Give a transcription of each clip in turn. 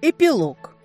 Эпилог.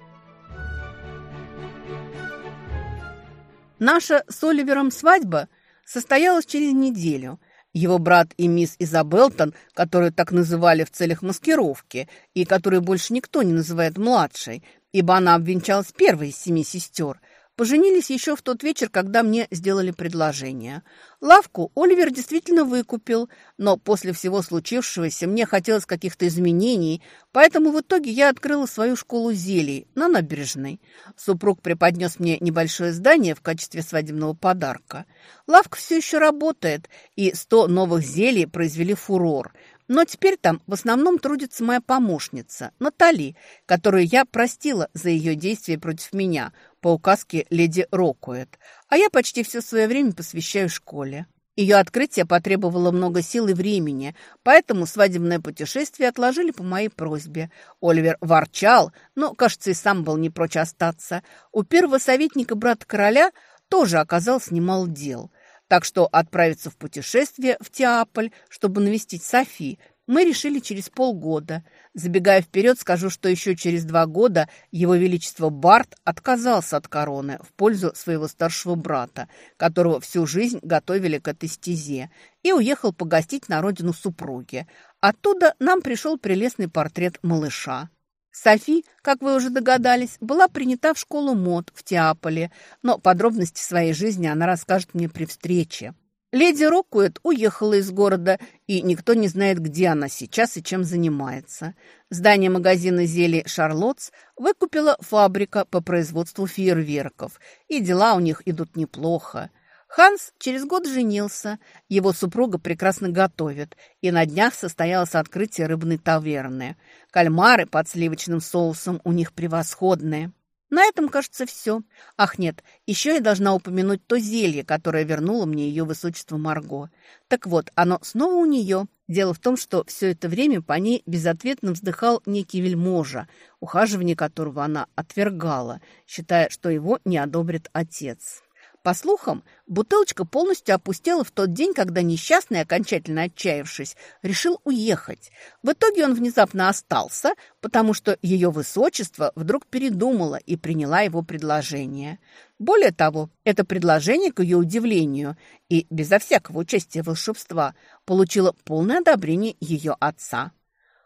Наша с Оливером свадьба состоялась через неделю. Его брат и мисс Изабелтон, которую так называли в целях маскировки, и которую больше никто не называет младшей, ибо она обвенчалась первой из семи сестер – поженились еще в тот вечер, когда мне сделали предложение. Лавку Оливер действительно выкупил, но после всего случившегося мне хотелось каких-то изменений, поэтому в итоге я открыла свою школу зелий на набережной. Супруг преподнес мне небольшое здание в качестве свадебного подарка. Лавка все еще работает, и сто новых зелий произвели фурор – но теперь там в основном трудится моя помощница, Натали, которую я простила за ее действия против меня по указке леди Рокуэт. А я почти все свое время посвящаю школе. Ее открытие потребовало много сил и времени, поэтому свадебное путешествие отложили по моей просьбе. Оливер ворчал, но, кажется, и сам был не прочь остаться. У первого советника брата короля тоже оказалось немало дел – так что отправиться в путешествие в Тиаполь, чтобы навестить Софи, мы решили через полгода. Забегая вперед, скажу, что еще через два года его величество Барт отказался от короны в пользу своего старшего брата, которого всю жизнь готовили к этой стезе, и уехал погостить на родину супруги. Оттуда нам пришел прелестный портрет малыша. Софи, как вы уже догадались, была принята в школу мод в Тиаполе, но подробности своей жизни она расскажет мне при встрече. Леди Рокуэт уехала из города, и никто не знает, где она сейчас и чем занимается. Здание магазина зелий «Шарлотс» выкупила фабрика по производству фейерверков, и дела у них идут неплохо. Ханс через год женился. Его супруга прекрасно готовит, и на днях состоялось открытие рыбной таверны. Кальмары под сливочным соусом у них превосходные. На этом, кажется, все. Ах, нет, еще я должна упомянуть то зелье, которое вернуло мне ее высочество Марго. Так вот, оно снова у нее. Дело в том, что все это время по ней безответно вздыхал некий вельможа, ухаживание которого она отвергала, считая, что его не одобрит отец. По слухам, бутылочка полностью опустела в тот день, когда несчастный, окончательно отчаявшись, решил уехать. В итоге он внезапно остался, потому что ее высочество вдруг передумало и приняла его предложение. Более того, это предложение, к ее удивлению, и безо всякого участия волшебства, получило полное одобрение ее отца.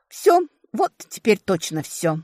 «Все, вот теперь точно все».